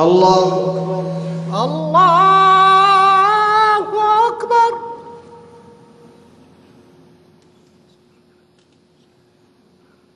الله الله